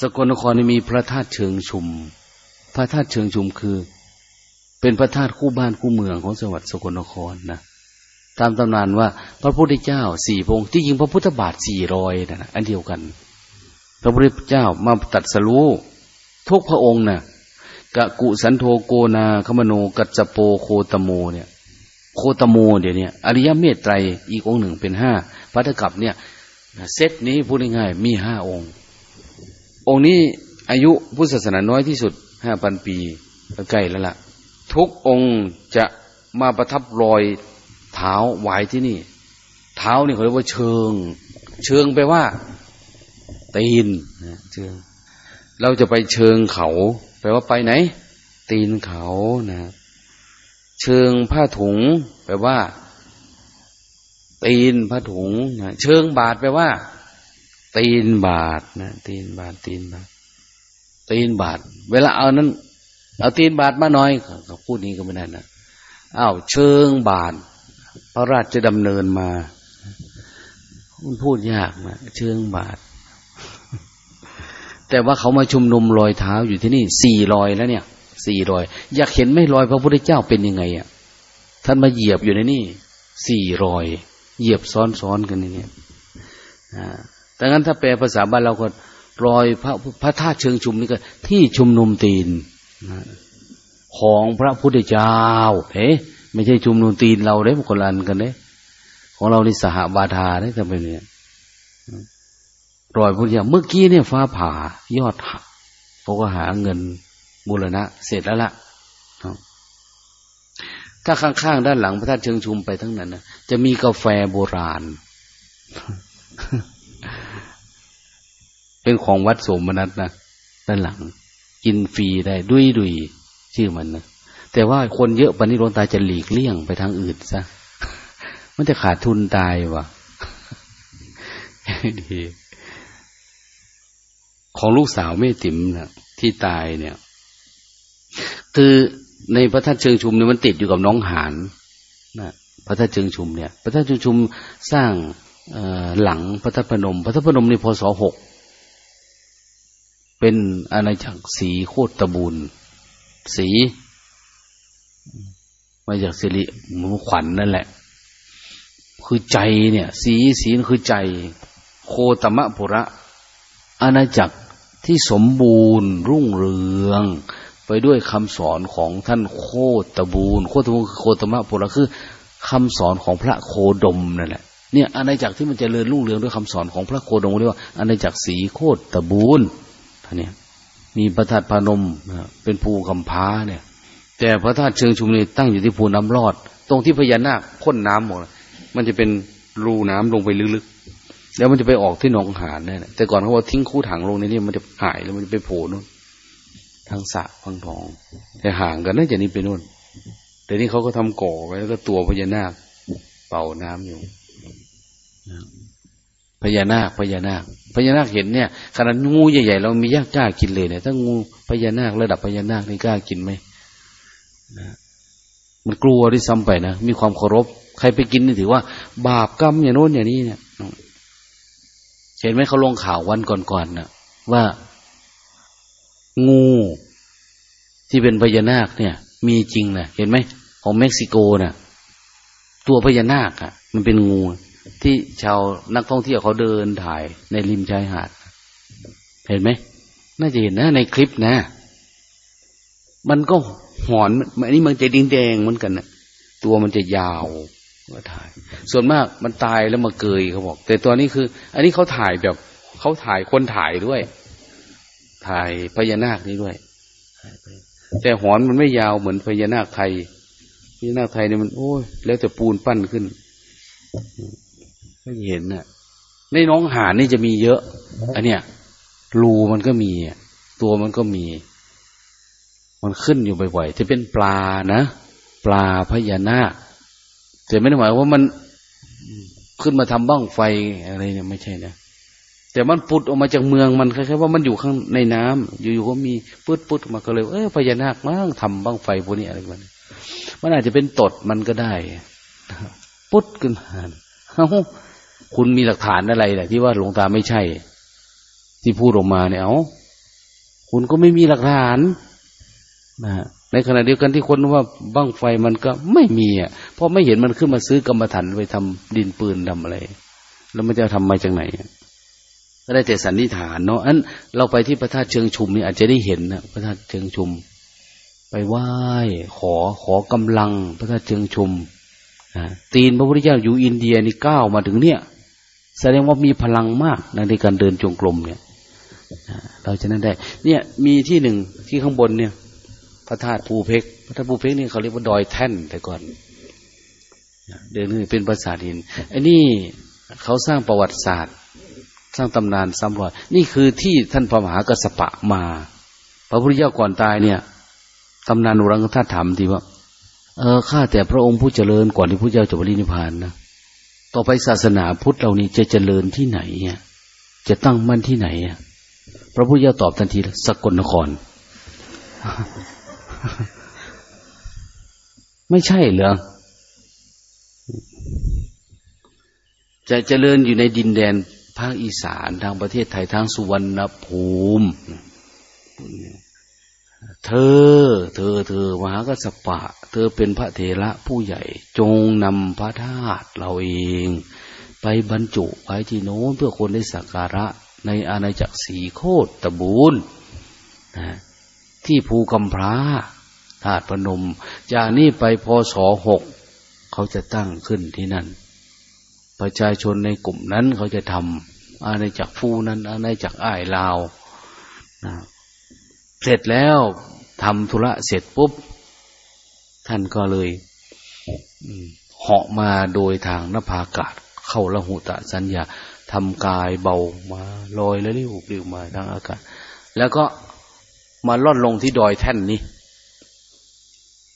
สกลนครมีพระธาตุเชิงชุม พระธาตุเชิงชุมคือ เป็นพระธาตุคู่บ้านคู่เมืองของจังหวัดสกลนครนะตามตำนานว่าพระพุทธเจ้าสี่พงค์ที่ยิงพระพุทธบาทสี่รอยนะอันเดียวกัน พระพุทธเจ้ามาตัดสรู้ทุกพระองค์นะ่ะกะกุสันโธโกนาคมโน กัจจโปโคตโมเนี่ย โคตโมเดี๋ยวนี้อริยเมตไตรอีกองหนึ่งเป็นห้าพัทธกับเนี่ยเซตนี้พูดง่ายๆมีห้าองค์ องค์นี้อายุพุทธศาสนาน้อยที่สุดห้าพันปีใกล้แล้วละ่ะ ทุกองค์จะมาประทับรอยเท้าไว้ที่นี่ เท้านี่เขาเรียกว่าเชิง เชิงไปว่าตีนนะเชิงเราจะไปเชิงเขาแปลว่าไปไหน ตีนเขานะ เชิงผ้าถุง แปลว่า ตีนผ้าถุงนะเชิงบาทแปลว่า ตีนบาทนะตีนบาทตีนบาทตีนบาท เวลาเอานั้น เอาตีนบาทมาหน่อยเขาพูดนี้ก็ไม่ได้นะอ้าวเชิงบาท พระราชดำเนินมามันพูดยากนะเชิงบาท แต่ว่าเขามาชุมนุมรอยเท้าอยู่ที่นี่สี่รอยแล้วเนี่ยสี่รอย อยากเห็นไม่รอยพระพุทธเจ้าเป็นยังไงอะท่านมาเหยียบอยู่ในนี่สี่รอย เหยียบซ้อนๆกันนี่เนี่ย ดังนั้นถ้าแปลภาษาบ้านเราก็รอยพระพระธาตุเชิงชุมนี่ก็ ที่ชุมนุมตีนของพระพุทธเจ้าเฮ้ไม่ใช่ชุมนุมตีนเราเด้คนละอันกันเด้ของเราในสหบาทาได้ทำไมเนี่ยรอยพุทธเจ้าเมื่อกี้เนี่ยฟ้าผ่ายอดหักเขาก็หาเงินบูรณะ เสร็จแล้วล่ะถ้าข้างๆด้านหลังพระธาตุเชิงชุมไปทั้งนั้นนะจะมีกาแฟโบราณ เป็นของวัดสมนัตนะด้านหลัง กินฟรีได้ดุยดุยชื่อมันนะแต่ว่าคนเยอะปณิโรนตาจะหลีกเลี่ยงไปทางอื่นซะมันจะขาดทุนตายวะดีของลูกสาวแม่ติ๋มนะที่ตายเนี่ย คือในพระธาตุเชิงชุมเนี่ยมันติดอยู่กับน้องหานนะพระธาตุเชิงชุมเนี่ย พระธาตุเชิงชุมสร้างหลังพระธาตุพนม พระธาตุพนมในพศหก เป็นอาณาจักรสีโคตตะบูนสีมาจากสิริมูขวัญนนั่นแหละ คือใจเนี่ย สีสีคือใจ โคตมะปุระอาณาจักรที่สมบูรณ์ รุ่งเรือง ไปด้วยคำสอนของท่านโคตบูรณ์โคตบูรณ์โคตมะปุระคือคำสอนของพระโคดมนั่นแหละเนี่ยอาณาจักรที่มันจเจริญรุ่งเรืองด้วยคำสอนของพระโคดมเรียกว่าอาณาจักรสีโคตบูรณ์ ท่านเนี่ย มีประทัดพนมเป็นภูคำพ้าเนี่ย แต่พระธาตุเชิงชุมนี่ตั้งอยู่ที่ภูน้ำรอด ตรงที่พญานาคพ่นน้ำหมดมันจะเป็นรูน้ำลงไปลึกๆ แล้วมันจะไปออกที่หนองหานนี่ยแต่ก่อนเขาว่าทิ้งคู่ถังลงในนี้มันจะหายแล้วมันจะไปโผล่นู่นทางสะพังทอง แต่ห่างกันน่าจะนี่ไปนู่นแต่นี่เขาก็ทำก่อไว้แล้วก็ตัวพญานาคเป่าน้ำอยู่ พญานาคพญานาคพญานาคเห็นเนี่ยขนาดงูใหญ่ๆเรามียากกล้ากินเลยเนี่ยถ้างูพญานาคระดับพญานาคนี่กล้ากินไหมนะมันกลัวที่ซ้ำไปนะมีความเคารพ ใครไปกินนี่ถือว่า บาปกรรมอย่างโน้นอย่างนี้เนี่ยเห็นไหมเขาลงข่าววันก่อนๆนะว่างูที่เป็นพญานาคเนี่ย มีจริงนะเห็นไหมของเม็กซิโกนะ่ะ ตัวพญานาคอะ่ะ มันเป็นงู ที่ชาวนักท่องเที่ยวเขาเดินถ่ายในริมชายหาด เห็นไหมน่าจะเห็นนะในคลิปนะ มันก็หอนอันนี้มันจะดิงแดงเหมือนกันนะตัวมันจะยาวก็ถ่าย ส่วนมากมันตายแล้วมาเกยเขาบอก แต่ตัวนี้คือ อันนี้เขาถ่ายแบบเขาถ่ายคนถ่ายด้วย ถ่ายพญานาคนี้ด้วยแต่หอนมันไม่ยาวเหมือนพญานาคไทยพญานาคไทยเนี่ยมันโอ้ยแล้วแต่ปูนปั้นขึ้น ก็เห็นน่ะ ในน้องหานนี่จะมีเยอะ อันเนี้ยรูมันก็มีตัวมันก็มี มันขึ้นอยู่บ่อยๆจะเป็นปลานะ ปลาพญานาคแต่ไม่ได้หมายว่ามันขึ้นมาทำบ้างไฟอะไรเนี่ยไม่ใช่นะแต่มันปุดออกมาจากเมืองมันคล้ายๆว่ามันอยู่ข้างในน้ำอยู่ๆก็มีปุดปุดมาก็เลยเออพญานาคมั่งทำบ้างไฟพวกนี้อะไรมันมันอาจจะเป็นตดมันก็ได้ปุดขึ้นมาเอ้า คุณมีหลักฐานอะไรแหละที่ว่าหลวงตาไม่ใช่ ที่พูดออกมาเนี่ยเอาคุณก็ไม่มีหลักฐานนะในขณะเดียวกันที่คนว่าบ้างไฟมันก็ไม่มีอะเพราะไม่เห็นมันขึ้นมาซื้อกรรมฐานไปทำดินปืนทำอะไร แล้วมันจะทำมาจากไหนก็ได้แต่สันนิษฐานเนาะอันเราไปที่พระธาตุเชิงชุมนี่อาจจะได้เห็นนะพระธาตุเชิงชุม ไปไหว้ขอขอกำลังพระธาตุเชิงชุม ตีนพระพุทธเจ้าอยู่อินเดียนี่ก้าวมาถึงเนี่ย แสดงว่ามีพลังมากในการเดินจงกรมเนี่ยเราจะนั่นได้ เนี่ยมีที่หนึ่งที่ข้างบนเนี่ย พระธาตุภูเพกพระธาตุภูเพกนี่เขาเรียกว่าดอยแท่นแต่ก่อนเดินขึ้นเป็นปราสาทหินไอ้นี่เขาสร้างประวัติศาสตร์ สร้างตำนานซ้ำรอย นี่คือที่ท่านพระมหากัสปะมา พระพุทธเจ้าก่อนตายเนี่ยตำนานอุรังคธาตุถามทีว่า เออข้าแต่พระองค์ผู้เจริญก่อนที่พระเจ้าจะบรินิพพานนะต่อไปศาสนาพุทธเรานี่จะเจริญที่ไหนเนี่ยจะตั้งมั่นที่ไหนอะพระพุทธเจ้าตอบทันทีสกลนคร ไม่ใช่เหรอจะเจริญอยู่ในดินแดนภาคอีสานทางประเทศไทยทางสุวรรณภูมิ เธอ เธอ เธอมหากัสปะ เธอเป็นพระเถระผู้ใหญ่ จงนำพระธาตุเราเอง ไปบรรจุไว้ที่โน้นเพื่อคนได้สักการะในอาณาจักรสีโคตตะบูนนะที่ภูกำพร้าธาตุพนม จากนี้ไปพศหกเขาจะตั้งขึ้นที่นั่น ประชาชนในกลุ่มนั้นเขาจะทำอาณาจักรฟูนั้นอาณาจักรอ้ายลาวนะเสร็จแล้ว ทำธุระเสร็จปุ๊บ ท่านก็เลยเหาะมาโดยทางนภาอากาศ เข้าละหุตะสัญญาทำกายเบามาลอยแล้วรียวเรียวมาทางอากาศ แล้วก็มาล่อนลงที่ดอยแท่นนี้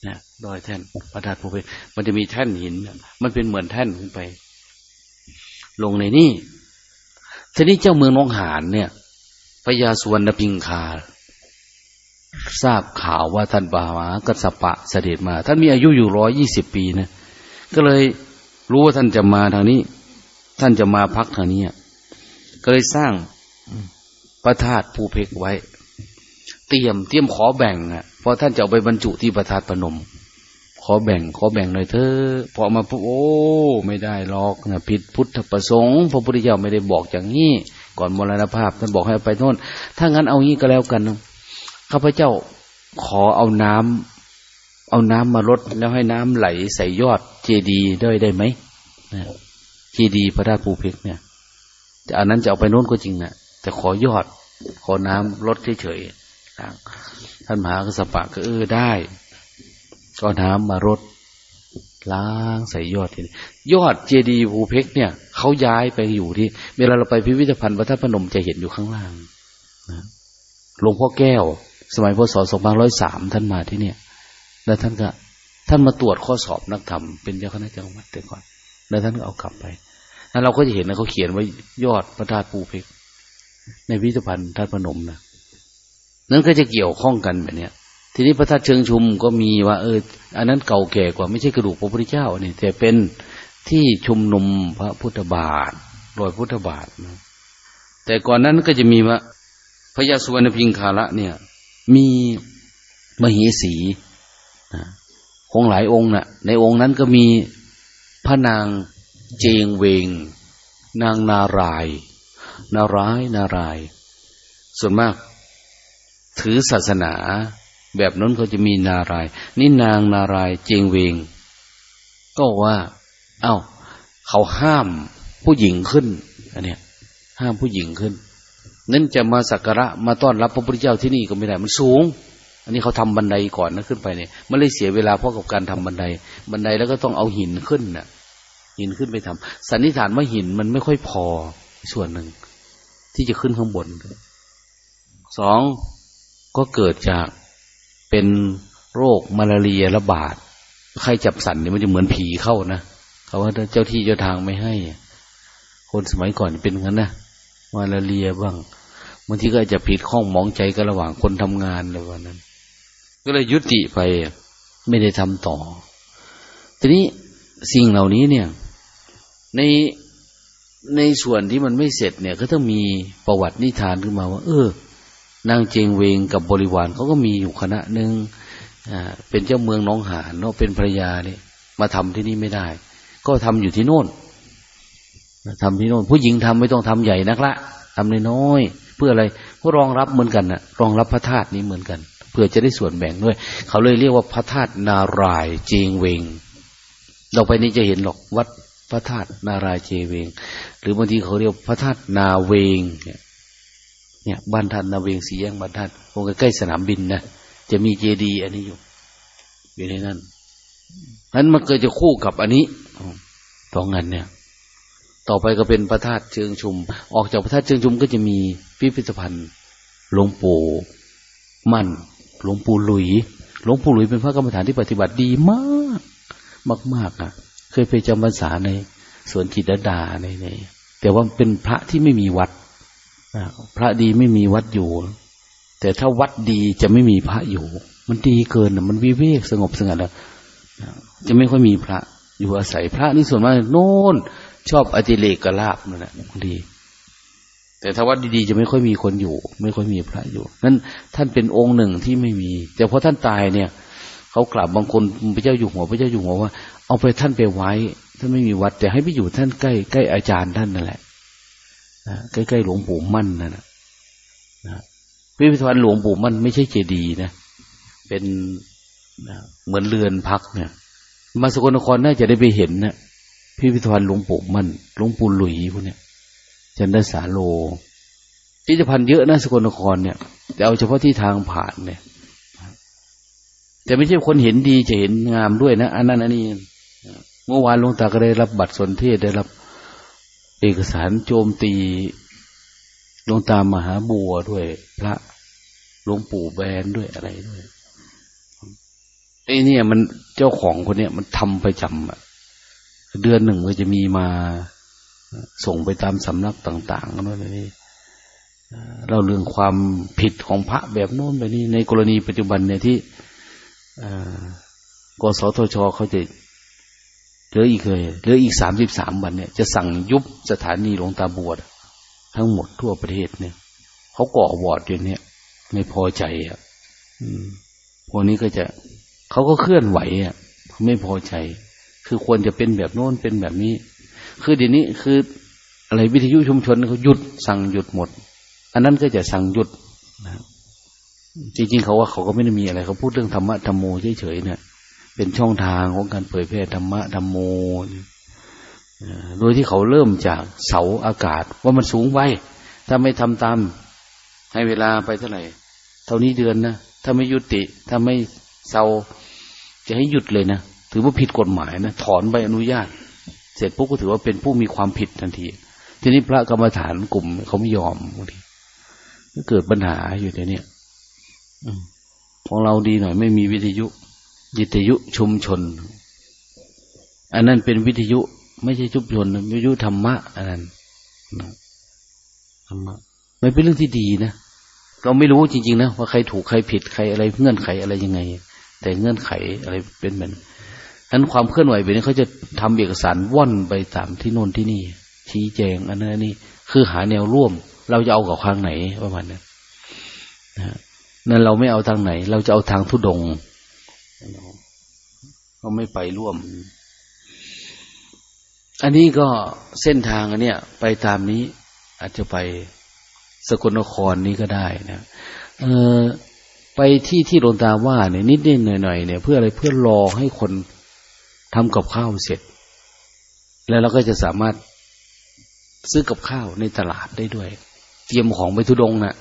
นะดอยแท่นพระธาตุภูเพมันจะมีแท่นหิน มันเป็นเหมือนแท่นขึ้นไป ลงในนี่ทีนี้เจ้าเมืองน้องหานเนี่ยพญาสุวรรณพิงคา ทราบข่าวว่าท่านบาหากัสปะเสด็จมา ท่านมีอายุอยู่ร้อยยี่สิบปีนะก็เลยรู้ว่าท่านจะมาทางนี้ ท่านจะมาพักทางนี้ก็เลยสร้างพระธาตุภูเพกไว้ เตรียมเตรียมขอแบ่งอะเพราะท่านจะเอาไปบรรจุที่พระธาตุพนม ขอแบ่งขอแบ่งหน่อยเถอะพอมาปุ๊บโอ้ไม่ได้หรอกนะผิดพุทธประสงค์พระพุทธเจ้าไม่ได้บอกอย่างนี้ก่อนมรณภาพท่านบอกให้ไปโน่นถ้างั้นเอางี้ก็แล้วกัน ข้าพเจ้าขอเอาน้ำเอาน้ำมาลดแล้วให้น้ำไหลใส่ยอดเจดีได้ได้ไหมเจดีพระธาตุภูเพกเนี่ยแต่อันนั้นจะเอาไปโน้นก็จริงนะแต่ขอยอด ขอน้ำลดเฉยๆท่านมหากษัตริย์ก็เออได้ ก็น้ำมารดล้างใส่ยอดทียอดเจดีภูเพกเนี่ยเขาย้ายไปอยู่ที่ เวลาเราไปพิพิธภัณฑ์พระธาตุพนมจะเห็นอยู่ข้างล่างหลวงพ่อแก้ว สมัยพศสองพันร้อยสามท่านมาที่เนี่ย แล้วท่านก็ ท่านมาตรวจข้อสอบนักธรรมเป็นเจ้าคณะจังหวัดแต่ก่อน แล้วท่านก็เอากลับไปแล้วเราก็จะเห็นนะเขาเขียนไว้ยอดพระธาตุปูเพกในพิพิธภัณฑ์ธาตุพนมนะนั่นก็จะเกี่ยวข้องกันแบบเนี้ยทีนี้พระธาตุเชิงชุมก็มีว่า เออ อันนั้นเก่าแก่กว่าไม่ใช่กระดูกพระพุทธเจ้าเนี่ยแต่เป็นที่ชุมนุมพระพุทธบาทรอยพุทธบาทนะแต่ก่อนนั้นก็จะมีว่าพระยาสุวรรณพิงคาระเนี่ย มีมเหสีคงหลายองค์นะ่ะ ในองค์นั้นก็มีพระนางเจงเวง นางนาราย นารายนาราย ส่วนมากถือศาสนา แบบนั้นเขาจะมีนาราย นี่นางนารายเจงเวง ก็ว่า เอา้า เขาห้ามผู้หญิงขึ้นอันเนี้ยห้ามผู้หญิงขึ้น นั้นจะมาสักการะมาต้อนรับพระพุทธเจ้าที่นี่ก็ไม่ได้ มันสูง อันนี้เขาทำบันไดก่อนนะขึ้นไปเนี่ยมันเลยเสียเวลาเพราะกับการทำบันได บันไดแล้วก็ต้องเอาหินขึ้นน่ะ หินขึ้นไปทำสันนิษฐานว่าหินมันไม่ค่อยพอส่วนหนึ่ง ที่จะขึ้นข้างบนสองก็เกิดจากเป็นโรคมาลาเรียระบาดใครจับสันเนี่ยมันจะเหมือนผีเข้านะเขาว่าเจ้าที่เจ้าทางไม่ให้ คนสมัยก่อนเป็นงั้นนะมาลาเรียบ้างางทีก็อาจจะผิดข้องมองใจกันระหว่างคนทำงานอะไรวันนั้น ก็เลยยุติไปไม่ได้ทำต่อ ทีนี้สิ่งเหล่านี้เนี่ย ในในส่วนที่มันไม่เสร็จเนี่ย ก็ต้องมีประวัตินิทานขึ้นมาว่า เออ นางเจงเวงกับบริวารเขาก็มีอยู่คณะหนึ่งเป็นเจ้าเมืองน้องหานเนาะเป็นภรรยาเนี่ยมาทำที่นี่ไม่ได้ ก็ทำอยู่ที่โน่นทำที่โน่น ผู้หญิงทำไม่ต้องทำใหญ่นักละทำน้อยๆ พื่ออะไรเพื่อรองรับเหมือนกันนะรองรับพระธาตุนี้เหมือนกัน เพื่อจะได้ส่วนแบ่งด้วย เขาเลยเรียกว่าพระธาตุนารายเจงเวงเราไปนี้จะเห็นหรอกวัดพระธาตุนารายเจเวง หรือบางทีเขาเรียกพระธาตุนาเวงเนี่ยบ้านท่านนาเวงสีแยงบ้านท่านตรงใกล้สนามบินนะจะมีเจดีย์อันนี้อยู่อยู่ในนั้นนั้นมันเกิดจะคู่กับอันนี้สองงานเนี่ย ต่อไปก็เป็นพระธาตุเชิงชุม ออกจากพระธาตุเชิงชุมก็จะมีพิพิธภัณฑ์หลวงปู่มั่น หลวงปู่หลุย หลวงปู่หลุยเป็นพระกรรมฐานที่ปฏิบัติดีมากมากๆอะ เคยไปจำพรรษาในสวนจิตดาในในแต่ว่าเป็นพระที่ไม่มีวัดพระดีไม่มีวัดอยู่ แต่ถ้าวัดดีจะไม่มีพระอยู่ มันดีเกินมันวิเวกสงบสงัดแล้วจะไม่ค่อยมีพระ อยู่อาศัยพระนี่ส่วนมากโน่น ชอบอติเลกกลาบนั่นแหละดีแต่ถ้าวัดดีๆจะไม่ค่อยมีคนอยู่ ไม่ค่อยมีพระอยู่ นั้นท่านเป็นองค์หนึ่งที่ไม่มี แต่พอท่านตายเนี่ยเขากลับบางคนพระเจ้าอยู่หัวพระเจ้าอยู่หัวว่า เอาไปท่านไปไว้ ท่านไม่มีวัด แต่ให้ไปอยู่ท่านใกล้ใกล้อาจารย์ท่านนั่นแหละใกล้ๆหลวงปู่มั่นนั่นนะพิพิธภัณฑ์หลวงปู่มั่นไม่ใช่เจดีย์นะ เป็นเหมือนเรือนพักเนี่ย มาสกลนครน่าจะได้ไปเห็นนะ พิพิธภัณฑ์หลวงปู่มั่นหลวงปู่หลุยพวกเนี้ยจันทสาโลพิพิธภัณฑ์เยอะนะสกลนครเนี่ย แต่เอาเฉพาะที่ทางผ่านเนี่ยแต่ไม่ใช่คนเห็นดีจะเห็นงามด้วยนะ อันนั้นอันนี้เมื่อวานหลวงตาก็ได้รับบัตรสนเทศได้รับ เอกสารโจมตีหลวงตามหาบัวด้วย พระหลวงปู่แบนด้วยอะไรด้วยไอ้นี่มันเจ้าของคนเนี้ยมันทำประจำอะ เดือนหนึ่งก็จะมีมาส่งไปตามสำนักต่างๆนั่นเลยเราเรื่องความผิดของพระแบบโน้นแบบนี้ ในกรณีปัจจุบันเนี่ยที่กสทชเขาจะเหลืออีกเลยเหลืออีกสามสิบสามวันเนี่ย จะสั่งยุบสถานีหลวงตาบวชทั้งหมดทั่วประเทศเนี่ยเขาก่อวอร์ดอยู่เนี่ย ไม่พอใจอะพวกนี้ก็จะเขาก็เคลื่อนไหวอะไม่พอใจ คือควรจะเป็นแบบโน้นเป็นแบบนี้ คือเดี๋ยวนี้คืออะไรวิทยุชุมชนเขาหยุดสั่งหยุดหมด อันนั้นก็จะสั่งหยุดนะจริงๆเขาว่าเขาก็ไม่ได้มีอะไรเขาพูดเรื่องธรรมะธรรมโมเฉยๆเนี่ย เป็นช่องทางของการเผยแพร่ธรรมะธรรมโมโดยที่เขาเริ่มจากเสาอากาศ ว่ามันสูงไว้ถ้าไม่ทำตามให้เวลาไปเท่าไหร่เท่านี้เดือนนะถ้าไม่ยุติ ถ้าไม่เสาจะให้หยุดเลยนะ ถือว่าผิดกฎหมายนะถอนใบอนุญาต เสร็จปุ๊บก็ถือว่าเป็นผู้มีความผิดทันที ทีนี้พระกรรมฐานกลุ่มเขาไม่ยอมบางทีก็เกิดปัญหาอยู่ในนี้ของเราดีหน่อยไม่มีวิทยุวิทยุชุมชน อันนั้นเป็นวิทยุ ไม่ใช่ชุมชนวิทยุธรรมะอันนั้นธรรมะไม่เป็นเรื่องที่ดีนะเราไม่รู้จริงๆนะว่าใครถูกใครผิดใครอะไรเงื่อนไขอะไรยังไง แต่เงื่อนไขอะไรเป็นเหมือ นนั้นความเคลื่อนไหวแบบนี้เขาจะทำเอกสารว่อนไปตามที่โน่นที่นี่ ชี้แจงอันนั้นนี่คือหาแนวร่วม เราจะเอากับข้างไหนประมาณนั้นนะนั่นเราไม่เอาทางไหน เราจะเอาทางทุดงเราไม่ไปร่วม อันนี้ก็เส้นทางอันเนี้ยไปตามนี้ อาจจะไปสกลนครนี้ก็ได้นะเออไปที่ที่โดนตาว่าเนี่ยนิดนิดหน่อยหน่อยเนี่ย เพื่ออะไรเพื่อรอให้คน ทำกับข้าวเสร็จ แล้วเราก็จะสามารถซื้อกับข้าวในตลาดได้ด้วย เตรียมของไปทุดงนะ่ะ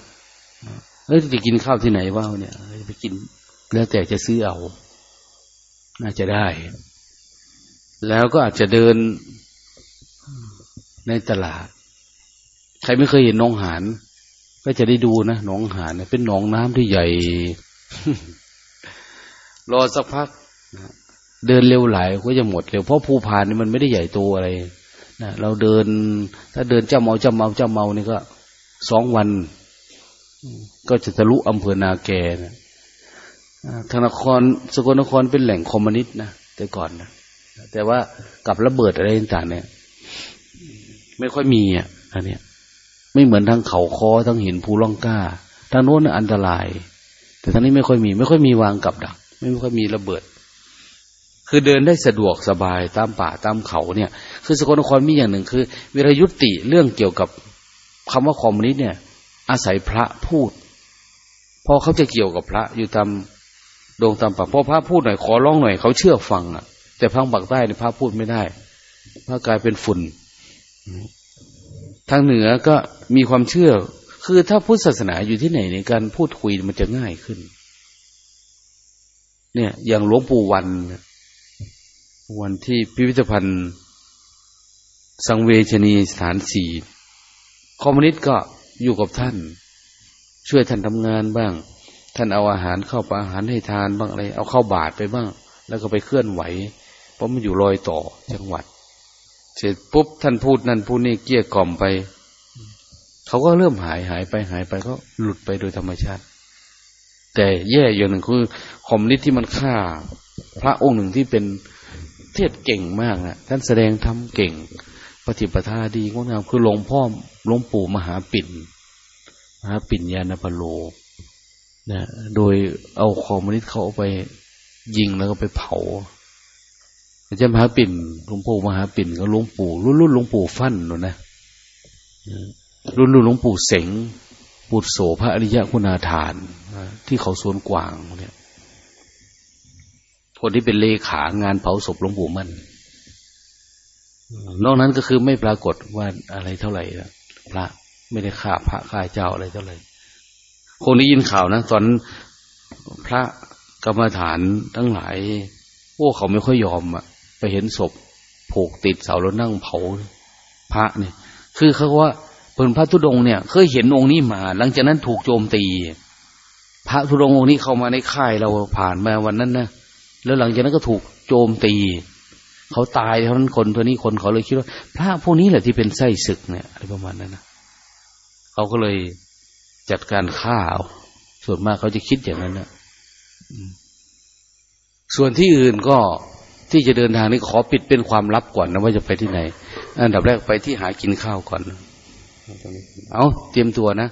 เอ้ยจะกินข้าวที่ไหนว่าเนี่ยไปกิน แล้วแต่จะซื้อเอา น่าจะได้ แล้วก็อาจจะเดินในตลาด ใครไม่เคยเห็นน้องหานก็จะได้ดูนะน้องหานเป็นหนองน้ำที่ใหญ่ รอสักพัก เดินเร็วไหลก็จะหมดเร็วเพราะภูพานนี่มันไม่ได้ใหญ่โตอะไรนะเราเดิน ถ้าเดินเจ้าเมาเจ้าเมาเจ้าเมานี่ก็สองวัน ก็จะทะลุอำเภอนาแกนะทางนครสกลนครเป็นแหล่งคอมมิวนิสต์นะแต่ก่อนนะแต่ว่ากับระเบิดอะไรต่างเนี่ย ไม่ค่อยมีอะอันเนี้ยไม่เหมือนทางเขาคอทั้งหินภูล่องก้าทางโน้นอันตราย แต่ทางนี้ไม่ค่อยมี ไม่ค่อยมีวางกับดัก ไม่ค่อยมีระเบิด คือเดินได้สะดวกสบายตามป่าตามเขาเนี่ย คือสกลนครมีอย่างหนึ่งคือวลายุติเรื่องเกี่ยวกับคำว่าคอมมิวนิสต์เนี่ย อาศัยพระพูด พอเขาจะเกี่ยวกับพระอยู่ตามดงตามป่าพอพระพูดหน่อยขอร้องหน่อยเขาเชื่อฟังอะ แต่พังปากใต้เนี่ยพระพูดไม่ได้พระกลายเป็นฝุ่น ทางเหนือก็มีความเชื่อ คือถ้าพุทธศาสนาอยู่ที่ไหนในการพูดคุยมันจะง่ายขึ้น เนี่ย อย่างหลวงปู่วัน วันที่พิพิธภัณฑ์ สังเวชนีสถานสี่คอมมิวนิสต์ก็อยู่กับท่าน ช่วยท่านทำงานบ้าง ท่านเอาอาหารเข้าไปอาหารให้ทานบ้างอะไร เอาเข้าบาตรไปบ้าง แล้วก็ไปเคลื่อนไหว เพราะมันอยู่รอยต่อจังหวัด เสร็จปุ๊บท่านพูดนั่นพูดนี่เกี้ยกล่อมไป เขาก็เริ่มหายหายไปหายไปก็หลุดไปโดยธรรมชาติ แต่แย่อย่างหนึ่งคือคอมมิวนิสต์ที่มันฆ่า พระองค์หนึ่งที่เป็น เทศเก่งมากนะท่านแสดงทำเก่ง ปฏิปทาดีงดงามคือหลวงพ่อหลวงปู่มหาปิ่นมหาปิ่นยานพโลนะโดยเอาคอมมินิสต์เขาเอาไปยิงแล้วก็ไปเผาอาจารย์มหาปิ่นหลวงปู่มหาปิ่นก็หลวงปู่รุ่นรุ่นหลวงปู่ฟั่นนูนนะรุ่นรุ่นหลวงปู่เสงปุตโสพระอริยคุณาฐาน ที่เขาสวนกวางเนี่ย คนที่เป็นเลขางานเผาศพหลวงปู่มั่นนอกนั้นก็คือไม่ปรากฏว่าอะไรเท่าไหร่ละพระไม่ได้ฆ่าพระฆ่าเจ้าอะไรเท่าไหร่คงได้ยินข่าวนะตอนพระกรรมฐานทั้งหลายโอ้เขาไม่ค่อยยอมอะไปเห็นศพผูกติดเสาแล้วนั่งเผาพระเนี่ย คือเขาว่าเพิ่นพระธุดงค์เนี่ย เคยเห็นองค์นี้มา หลังจากนั้นถูกโจมตี พระธุดงค์องค์นี้เข้ามาในค่ายเราผ่านมาวันนั้นนะ แล้วหลังจากนั้นก็ถูกโจมตี เขาตายเท่านั้นคนตัวนี้คนเขาเลยคิดว่า พระพวกนี้แหละที่เป็นไส้ศึกเนี่ยอะไรประมาณนั้นนะเขาก็เลยจัดการฆ่าเอาส่วนมากเขาจะคิดอย่างนั้นนะส่วนที่อื่นก็ที่จะเดินทางนี้ขอปิดเป็นความลับก่อนนะว่าจะไปที่ไหน อันดับแรกไปที่หากินข้าวก่อน เอาเตรียมตัวนะ